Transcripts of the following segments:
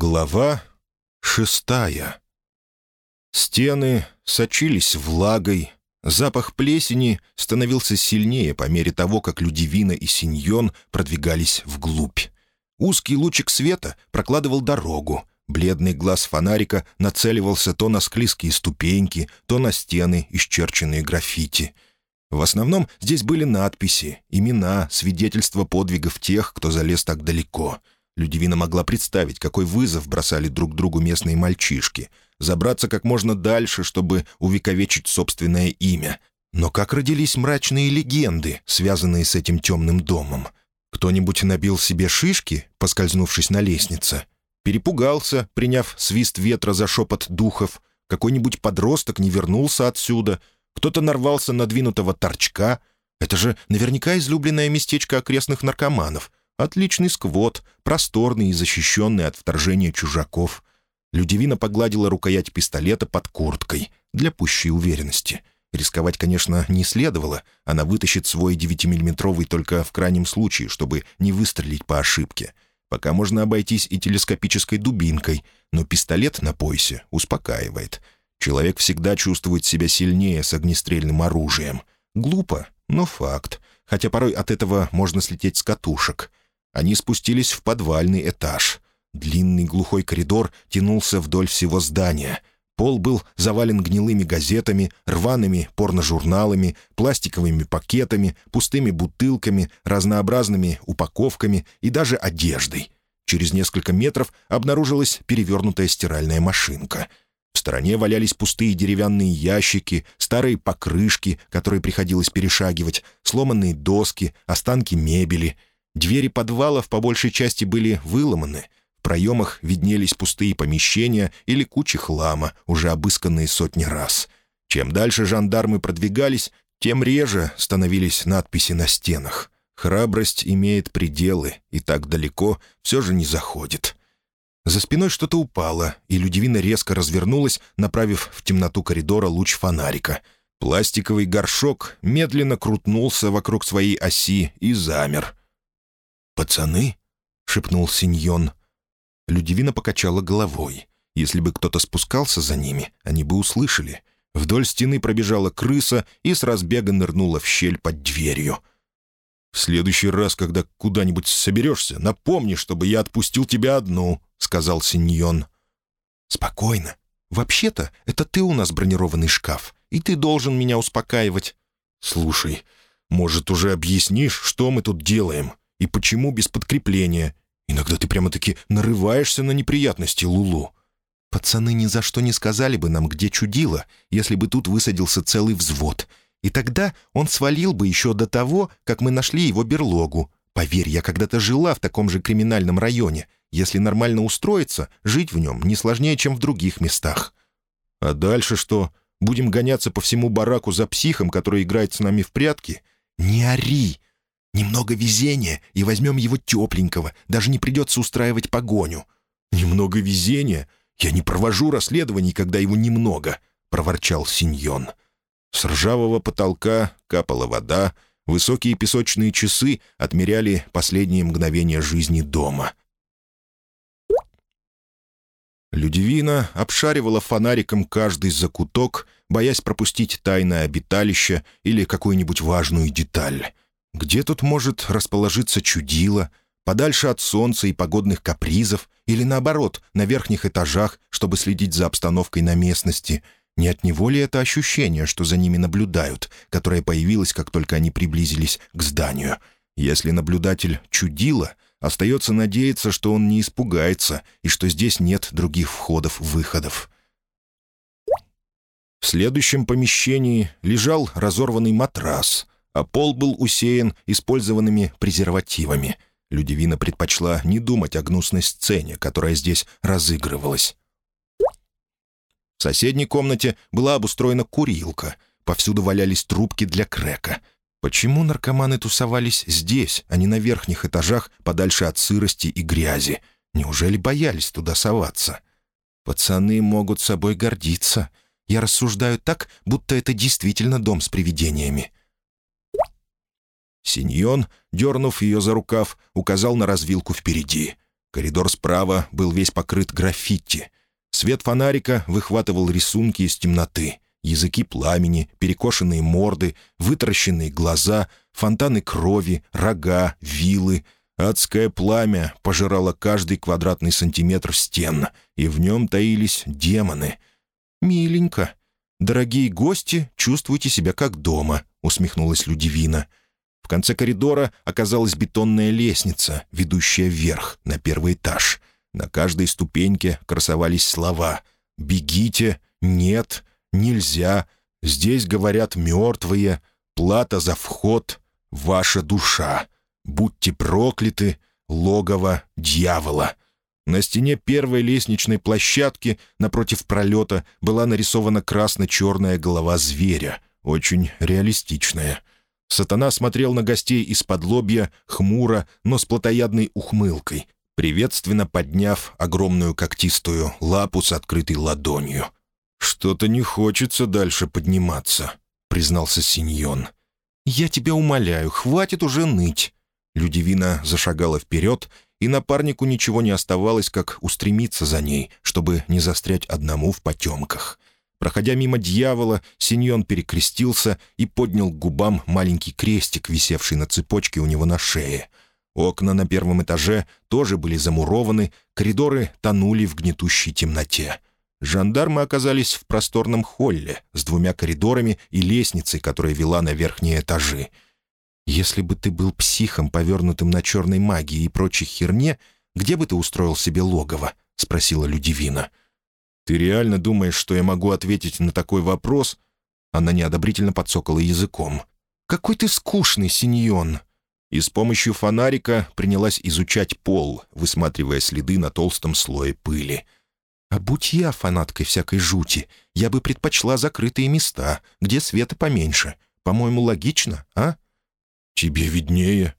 Глава шестая. Стены сочились влагой, запах плесени становился сильнее по мере того, как Людивина и Синьон продвигались вглубь. Узкий лучик света прокладывал дорогу, бледный глаз фонарика нацеливался то на склизкие ступеньки, то на стены, исчерченные граффити. В основном здесь были надписи, имена, свидетельства подвигов тех, кто залез так далеко — Людивина могла представить, какой вызов бросали друг другу местные мальчишки. Забраться как можно дальше, чтобы увековечить собственное имя. Но как родились мрачные легенды, связанные с этим темным домом? Кто-нибудь набил себе шишки, поскользнувшись на лестнице? Перепугался, приняв свист ветра за шепот духов? Какой-нибудь подросток не вернулся отсюда? Кто-то нарвался на двинутого торчка? Это же наверняка излюбленное местечко окрестных наркоманов — Отличный сквот, просторный и защищенный от вторжения чужаков. Людивина погладила рукоять пистолета под курткой для пущей уверенности. Рисковать, конечно, не следовало. Она вытащит свой 9-миллиметровый только в крайнем случае, чтобы не выстрелить по ошибке. Пока можно обойтись и телескопической дубинкой, но пистолет на поясе успокаивает. Человек всегда чувствует себя сильнее с огнестрельным оружием. Глупо, но факт. Хотя порой от этого можно слететь с катушек. Они спустились в подвальный этаж. Длинный глухой коридор тянулся вдоль всего здания. Пол был завален гнилыми газетами, рваными порножурналами, пластиковыми пакетами, пустыми бутылками, разнообразными упаковками и даже одеждой. Через несколько метров обнаружилась перевернутая стиральная машинка. В стороне валялись пустые деревянные ящики, старые покрышки, которые приходилось перешагивать, сломанные доски, останки мебели — Двери подвалов по большей части были выломаны. В проемах виднелись пустые помещения или кучи хлама, уже обысканные сотни раз. Чем дальше жандармы продвигались, тем реже становились надписи на стенах. Храбрость имеет пределы, и так далеко все же не заходит. За спиной что-то упало, и Людивина резко развернулась, направив в темноту коридора луч фонарика. Пластиковый горшок медленно крутнулся вокруг своей оси и замер. «Пацаны?» — шепнул Синьон. Людивина покачала головой. Если бы кто-то спускался за ними, они бы услышали. Вдоль стены пробежала крыса и с разбега нырнула в щель под дверью. «В следующий раз, когда куда-нибудь соберешься, напомни, чтобы я отпустил тебя одну», — сказал Синьон. «Спокойно. Вообще-то это ты у нас бронированный шкаф, и ты должен меня успокаивать». «Слушай, может, уже объяснишь, что мы тут делаем? И почему без подкрепления? Иногда ты прямо-таки нарываешься на неприятности, Лулу. Пацаны ни за что не сказали бы нам, где чудило, если бы тут высадился целый взвод. И тогда он свалил бы еще до того, как мы нашли его берлогу. Поверь, я когда-то жила в таком же криминальном районе. Если нормально устроиться, жить в нем не сложнее, чем в других местах. А дальше что? Будем гоняться по всему бараку за психом, который играет с нами в прятки? Не ори! Немного везения, и возьмем его тепленького, даже не придется устраивать погоню». «Немного везения? Я не провожу расследований, когда его немного», — проворчал Синьон. С ржавого потолка капала вода, высокие песочные часы отмеряли последние мгновения жизни дома. Людивина обшаривала фонариком каждый закуток, боясь пропустить тайное обиталище или какую-нибудь важную деталь. Где тут может расположиться чудило, подальше от солнца и погодных капризов, или наоборот, на верхних этажах, чтобы следить за обстановкой на местности? Не от него ли это ощущение, что за ними наблюдают, которое появилось, как только они приблизились к зданию? Если наблюдатель чудило, остается надеяться, что он не испугается и что здесь нет других входов-выходов. В следующем помещении лежал разорванный матрас — а пол был усеян использованными презервативами. Людивина предпочла не думать о гнусной сцене, которая здесь разыгрывалась. В соседней комнате была обустроена курилка. Повсюду валялись трубки для крека. Почему наркоманы тусовались здесь, а не на верхних этажах, подальше от сырости и грязи? Неужели боялись туда соваться? Пацаны могут собой гордиться. Я рассуждаю так, будто это действительно дом с привидениями. Синьон, дернув ее за рукав, указал на развилку впереди. Коридор справа был весь покрыт граффити. Свет фонарика выхватывал рисунки из темноты. Языки пламени, перекошенные морды, вытаращенные глаза, фонтаны крови, рога, вилы. Адское пламя пожирало каждый квадратный сантиметр стен, и в нем таились демоны. «Миленько. Дорогие гости, чувствуйте себя как дома», — усмехнулась Людивина. В конце коридора оказалась бетонная лестница, ведущая вверх, на первый этаж. На каждой ступеньке красовались слова «Бегите», «Нет», «Нельзя», «Здесь говорят мертвые», «Плата за вход», «Ваша душа», «Будьте прокляты», «Логово дьявола». На стене первой лестничной площадки напротив пролета была нарисована красно-черная голова зверя, очень реалистичная. Сатана смотрел на гостей из-под лобья, хмуро, но с плотоядной ухмылкой, приветственно подняв огромную когтистую лапу с открытой ладонью. «Что-то не хочется дальше подниматься», — признался Синьон. «Я тебя умоляю, хватит уже ныть». Людивина зашагала вперед, и напарнику ничего не оставалось, как устремиться за ней, чтобы не застрять одному в потемках. Проходя мимо дьявола, Синьон перекрестился и поднял к губам маленький крестик, висевший на цепочке у него на шее. Окна на первом этаже тоже были замурованы, коридоры тонули в гнетущей темноте. Жандармы оказались в просторном холле с двумя коридорами и лестницей, которая вела на верхние этажи. «Если бы ты был психом, повернутым на черной магии и прочей херне, где бы ты устроил себе логово?» — спросила Людивина. — «Ты реально думаешь, что я могу ответить на такой вопрос?» Она неодобрительно подсокала языком. «Какой ты скучный, синьон!» И с помощью фонарика принялась изучать пол, высматривая следы на толстом слое пыли. «А будь я фанаткой всякой жути, я бы предпочла закрытые места, где света поменьше. По-моему, логично, а?» «Тебе виднее».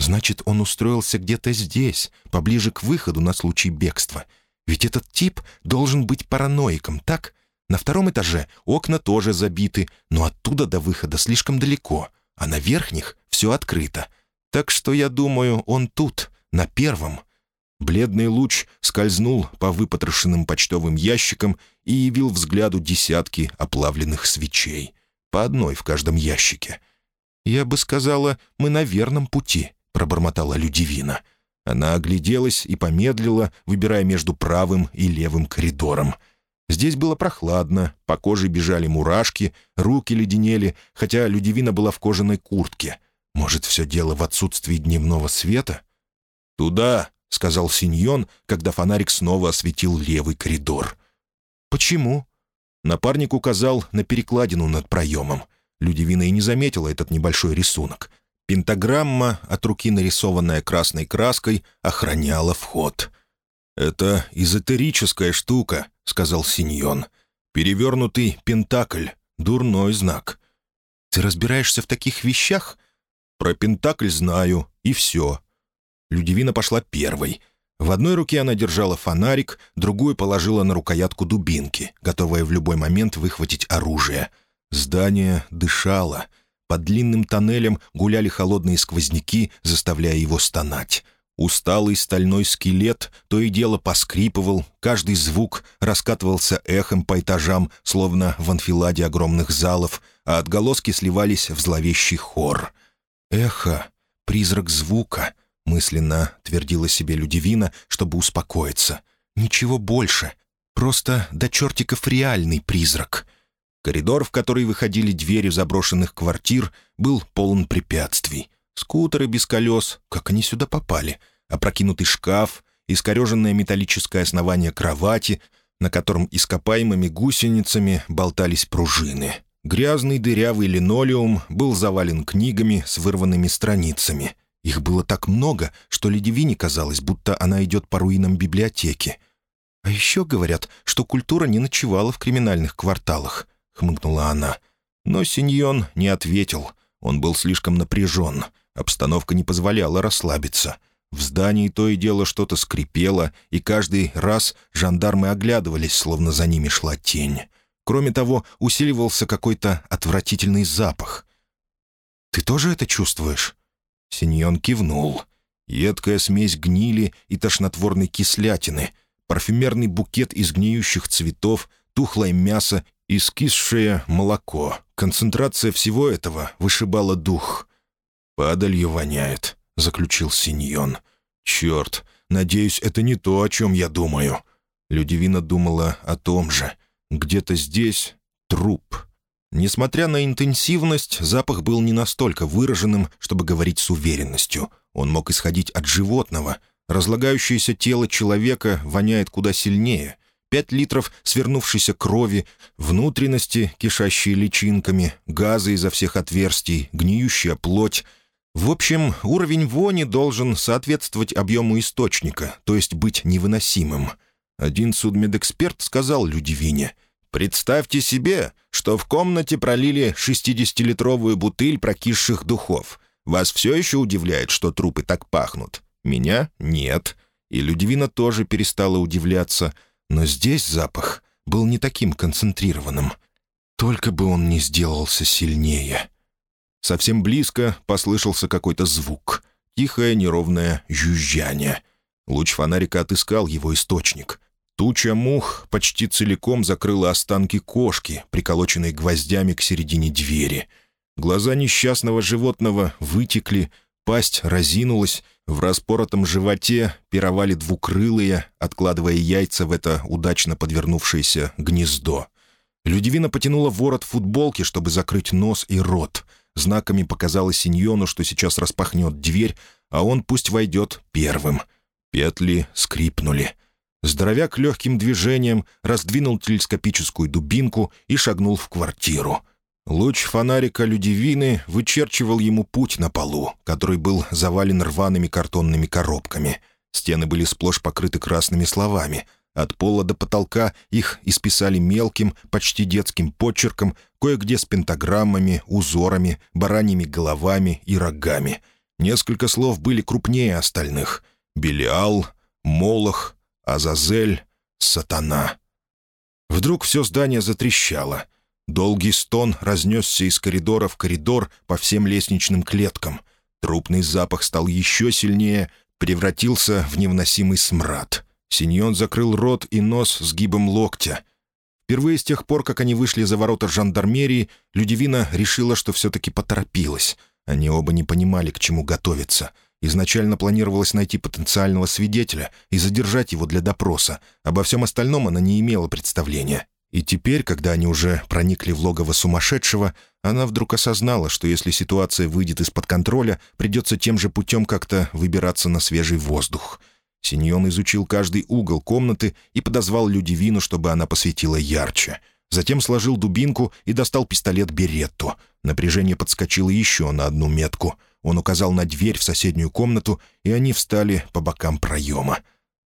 «Значит, он устроился где-то здесь, поближе к выходу на случай бегства. Ведь этот тип должен быть параноиком, так? На втором этаже окна тоже забиты, но оттуда до выхода слишком далеко, а на верхних все открыто. Так что, я думаю, он тут, на первом. Бледный луч скользнул по выпотрошенным почтовым ящикам и явил взгляду десятки оплавленных свечей. По одной в каждом ящике. «Я бы сказала, мы на верном пути», — пробормотала Людивина. Она огляделась и помедлила, выбирая между правым и левым коридором. Здесь было прохладно, по коже бежали мурашки, руки леденели, хотя Людивина была в кожаной куртке. Может, все дело в отсутствии дневного света? «Туда», — сказал Синьон, когда фонарик снова осветил левый коридор. «Почему?» Напарник указал на перекладину над проемом. Людивина и не заметила этот небольшой рисунок. Пентаграмма, от руки нарисованная красной краской, охраняла вход. «Это эзотерическая штука», — сказал Синьон. «Перевернутый пентакль. Дурной знак». «Ты разбираешься в таких вещах?» «Про пентакль знаю, и все». Людивина пошла первой. В одной руке она держала фонарик, другую положила на рукоятку дубинки, готовая в любой момент выхватить оружие. Здание дышало — под длинным тоннелем гуляли холодные сквозняки, заставляя его стонать. Усталый стальной скелет то и дело поскрипывал, каждый звук раскатывался эхом по этажам, словно в анфиладе огромных залов, а отголоски сливались в зловещий хор. «Эхо, призрак звука», — мысленно твердила себе Людивина, чтобы успокоиться. «Ничего больше. Просто до чертиков реальный призрак». Коридор, в который выходили двери заброшенных квартир, был полон препятствий. Скутеры без колес, как они сюда попали, опрокинутый шкаф, искореженное металлическое основание кровати, на котором ископаемыми гусеницами болтались пружины. Грязный дырявый линолеум был завален книгами с вырванными страницами. Их было так много, что Ледивине казалось, будто она идет по руинам библиотеки. А еще говорят, что культура не ночевала в криминальных кварталах. — хмыкнула она. Но Синьон не ответил. Он был слишком напряжен. Обстановка не позволяла расслабиться. В здании то и дело что-то скрипело, и каждый раз жандармы оглядывались, словно за ними шла тень. Кроме того, усиливался какой-то отвратительный запах. «Ты тоже это чувствуешь?» Синьон кивнул. Едкая смесь гнили и тошнотворной кислятины, парфюмерный букет из гниющих цветов, тухлое мясо и скисшее молоко. Концентрация всего этого вышибала дух. «Падалью воняет», — заключил Синьон. «Черт, надеюсь, это не то, о чем я думаю». Людивина думала о том же. «Где-то здесь труп». Несмотря на интенсивность, запах был не настолько выраженным, чтобы говорить с уверенностью. Он мог исходить от животного. Разлагающееся тело человека воняет куда сильнее. Пять литров свернувшейся крови, внутренности, кишащие личинками, газы изо всех отверстий, гниющая плоть. В общем, уровень вони должен соответствовать объему источника, то есть быть невыносимым. Один судмедэксперт сказал Людивине — Представьте себе, что в комнате пролили 60-литровую бутыль прокисших духов. Вас все еще удивляет, что трупы так пахнут? Меня — нет. И Людивина тоже перестала удивляться. Но здесь запах был не таким концентрированным. Только бы он не сделался сильнее. Совсем близко послышался какой-то звук. Тихое неровное жужжание. Луч фонарика отыскал его источник. Туча мух почти целиком закрыла останки кошки, приколоченной гвоздями к середине двери. Глаза несчастного животного вытекли, пасть разинулась, в распоротом животе пировали двукрылые, откладывая яйца в это удачно подвернувшееся гнездо. Людивина потянула ворот футболки, чтобы закрыть нос и рот. Знаками показала Синьону, что сейчас распахнет дверь, а он пусть войдет первым. Петли скрипнули. Здоровяк легким движением раздвинул телескопическую дубинку и шагнул в квартиру. Луч фонарика Людивины вычерчивал ему путь на полу, который был завален рваными картонными коробками. Стены были сплошь покрыты красными словами. От пола до потолка их исписали мелким, почти детским почерком, кое-где с пентаграммами, узорами, бараньими головами и рогами. Несколько слов были крупнее остальных. «Белиал», «Молох», Азазель, сатана. Вдруг все здание затрещало. Долгий стон разнесся из коридора в коридор по всем лестничным клеткам. Трупный запах стал еще сильнее, превратился в невносимый смрад. Синьон закрыл рот и нос сгибом локтя. Впервые с тех пор, как они вышли за ворота жандармерии, Людивина решила, что все-таки поторопилась. Они оба не понимали, к чему готовиться — Изначально планировалось найти потенциального свидетеля и задержать его для допроса. Обо всем остальном она не имела представления. И теперь, когда они уже проникли в логово сумасшедшего, она вдруг осознала, что если ситуация выйдет из-под контроля, придется тем же путем как-то выбираться на свежий воздух. Синьон изучил каждый угол комнаты и подозвал Людивину, чтобы она посветила ярче. Затем сложил дубинку и достал пистолет Беретту. Напряжение подскочило еще на одну метку — он указал на дверь в соседнюю комнату, и они встали по бокам проема.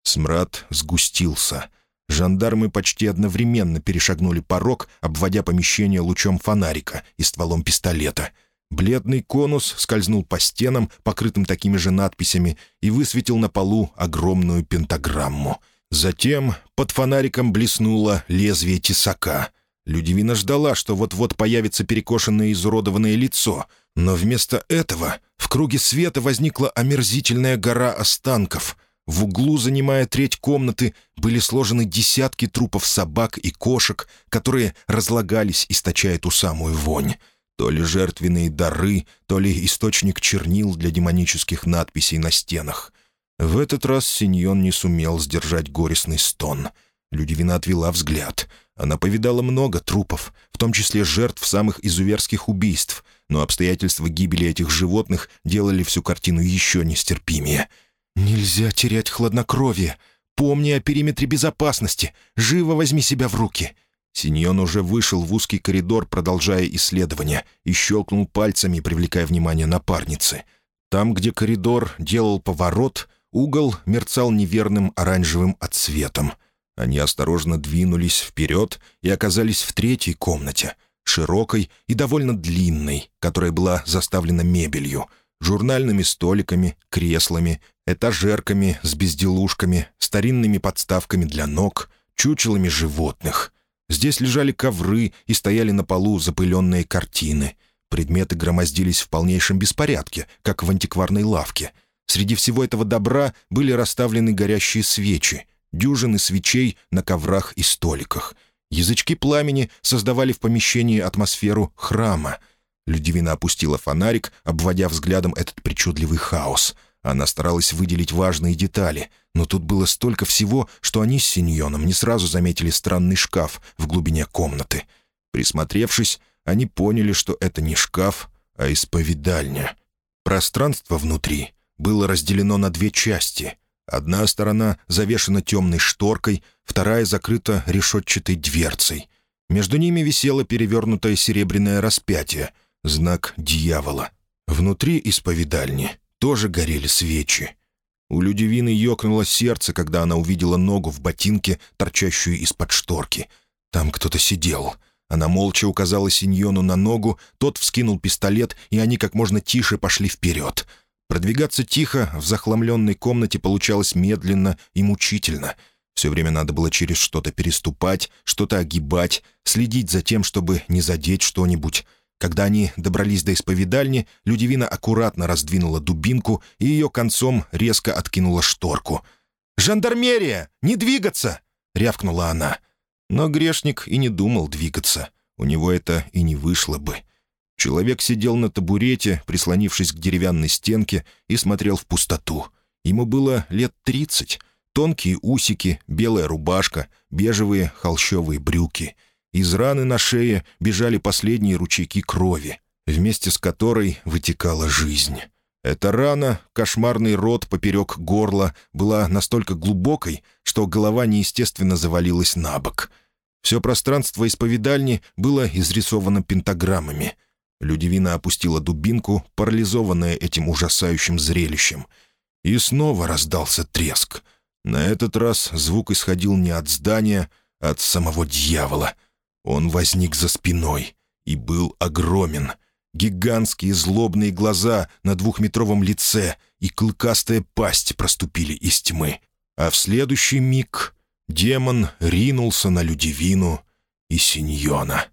Смрад сгустился. Жандармы почти одновременно перешагнули порог, обводя помещение лучом фонарика и стволом пистолета. Бледный конус скользнул по стенам, покрытым такими же надписями, и высветил на полу огромную пентаграмму. Затем под фонариком блеснуло лезвие тесака. Людивина ждала, что вот-вот появится перекошенное изуродованное лицо — но вместо этого в круге света возникла омерзительная гора останков. В углу, занимая треть комнаты, были сложены десятки трупов собак и кошек, которые разлагались, источая ту самую вонь. То ли жертвенные дары, то ли источник чернил для демонических надписей на стенах. В этот раз Синьон не сумел сдержать горестный стон. Людивина отвела взгляд. Она повидала много трупов, в том числе жертв самых изуверских убийств — но обстоятельства гибели этих животных делали всю картину еще нестерпимее. «Нельзя терять хладнокровие. Помни о периметре безопасности. Живо возьми себя в руки». Синьон уже вышел в узкий коридор, продолжая исследование, и щелкнул пальцами, привлекая внимание напарницы. Там, где коридор делал поворот, угол мерцал неверным оранжевым отсветом. Они осторожно двинулись вперед и оказались в третьей комнате — широкой и довольно длинной, которая была заставлена мебелью, журнальными столиками, креслами, этажерками с безделушками, старинными подставками для ног, чучелами животных. Здесь лежали ковры и стояли на полу запыленные картины. Предметы громоздились в полнейшем беспорядке, как в антикварной лавке. Среди всего этого добра были расставлены горящие свечи, дюжины свечей на коврах и столиках. Язычки пламени создавали в помещении атмосферу храма. Людивина опустила фонарик, обводя взглядом этот причудливый хаос. Она старалась выделить важные детали, но тут было столько всего, что они с Синьоном не сразу заметили странный шкаф в глубине комнаты. Присмотревшись, они поняли, что это не шкаф, а исповедальня. Пространство внутри было разделено на две части. Одна сторона завешена темной шторкой, вторая закрыта решетчатой дверцей. Между ними висело перевернутое серебряное распятие, знак дьявола. Внутри исповедальни тоже горели свечи. У Людивины ёкнуло сердце, когда она увидела ногу в ботинке, торчащую из-под шторки. Там кто-то сидел. Она молча указала Синьону на ногу, тот вскинул пистолет, и они как можно тише пошли вперед — Продвигаться тихо в захламленной комнате получалось медленно и мучительно. Все время надо было через что-то переступать, что-то огибать, следить за тем, чтобы не задеть что-нибудь. Когда они добрались до исповедальни, Людивина аккуратно раздвинула дубинку и ее концом резко откинула шторку. «Жандармерия! Не двигаться!» — рявкнула она. Но грешник и не думал двигаться. У него это и не вышло бы. Человек сидел на табурете, прислонившись к деревянной стенке, и смотрел в пустоту. Ему было лет тридцать. Тонкие усики, белая рубашка, бежевые холщовые брюки. Из раны на шее бежали последние ручейки крови, вместе с которой вытекала жизнь. Эта рана, кошмарный рот поперек горла, была настолько глубокой, что голова неестественно завалилась на бок. Все пространство исповедальни было изрисовано пентаграммами — Людивина опустила дубинку, парализованная этим ужасающим зрелищем. И снова раздался треск. На этот раз звук исходил не от здания, а от самого дьявола. Он возник за спиной и был огромен. Гигантские злобные глаза на двухметровом лице и клыкастая пасть проступили из тьмы. А в следующий миг демон ринулся на Людивину и Синьона.